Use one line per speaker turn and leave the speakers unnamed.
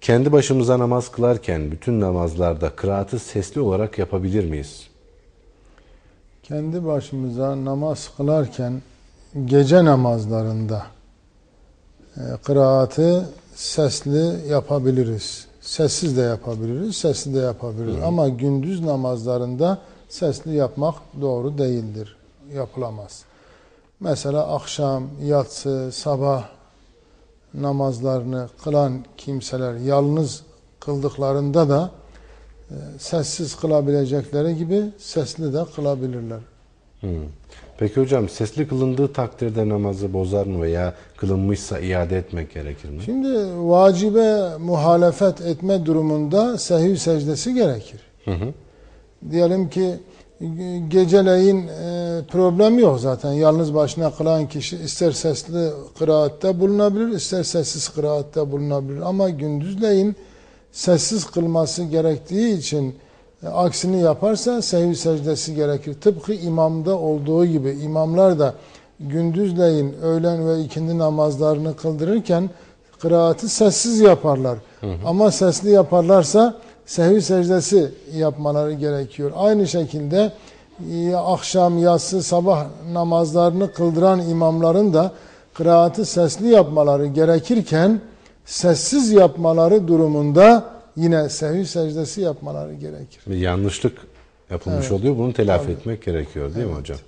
kendi başımıza namaz kılarken bütün namazlarda kıraatı sesli olarak yapabilir miyiz?
Kendi başımıza namaz kılarken gece namazlarında e, kıraatı sesli yapabiliriz. Sessiz de yapabiliriz, sesli de yapabiliriz. Ama gündüz namazlarında sesli yapmak doğru değildir. Yapılamaz. Mesela akşam, yatsı, sabah namazlarını kılan kimseler yalnız kıldıklarında da e, sessiz kılabilecekleri gibi sesli de kılabilirler.
Hmm. Peki hocam sesli kılındığı takdirde namazı bozar mı veya kılınmışsa iade etmek gerekir mi?
Şimdi vacibe muhalefet etme durumunda sehvi secdesi gerekir.
Hı hı.
Diyelim ki geceleyin e, problem yok zaten. Yalnız başına kılan kişi ister sesli kıraatte bulunabilir, ister sessiz kıraatte bulunabilir. Ama gündüzleyin sessiz kılması gerektiği için e, aksini yaparsa sehvi secdesi gerekir. Tıpkı imamda olduğu gibi imamlar da gündüzleyin öğlen ve ikindi namazlarını kıldırırken kıraatı sessiz yaparlar. Hı hı. Ama sesli yaparlarsa sehvi secdesi yapmaları gerekiyor. Aynı şekilde akşam, yatsı, sabah namazlarını kıldıran imamların da kıraatı sesli yapmaları gerekirken sessiz yapmaları durumunda yine sehvi secdesi yapmaları gerekir.
Bir yanlışlık yapılmış
Evet.
oluyor. Bunu telafi
Tabii.
etmek gerekiyor değil mi
Evet.
hocam?